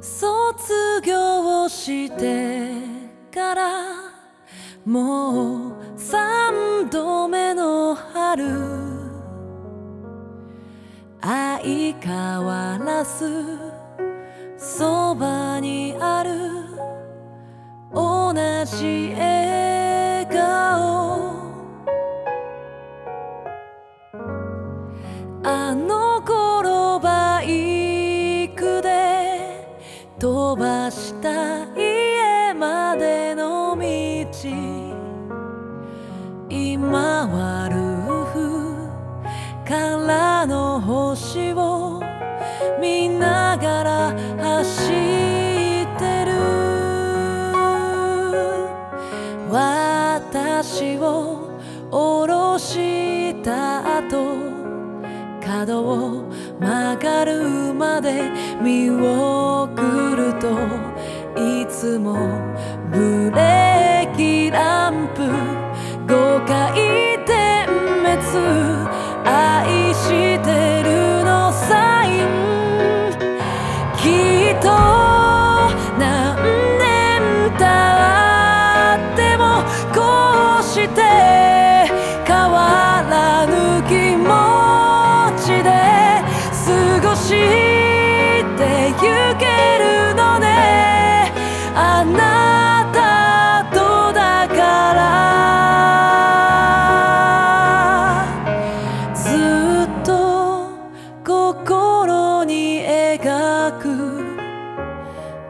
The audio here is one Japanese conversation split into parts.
卒業してからもう三度目の春。相変わらずそばにある。同じ絵飛ばした家までの道。今はルーフからの星を見ながら走ってる。私を降ろした後角を曲がるまで見送るといつも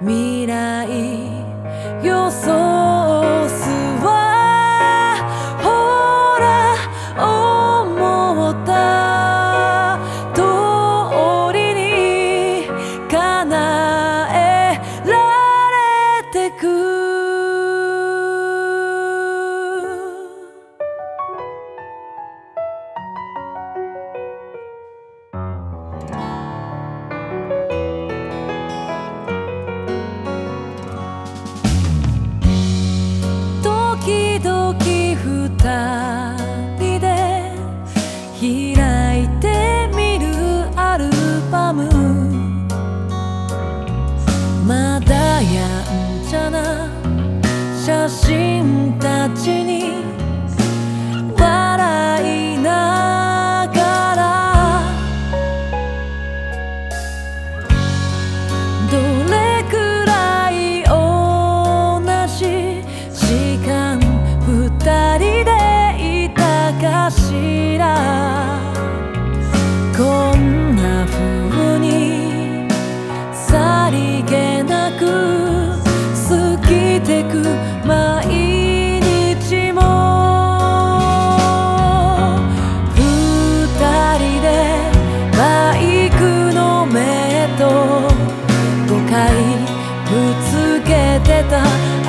未来予想写真たちに毎日も。二人でバイクの目と5回ぶつけてた。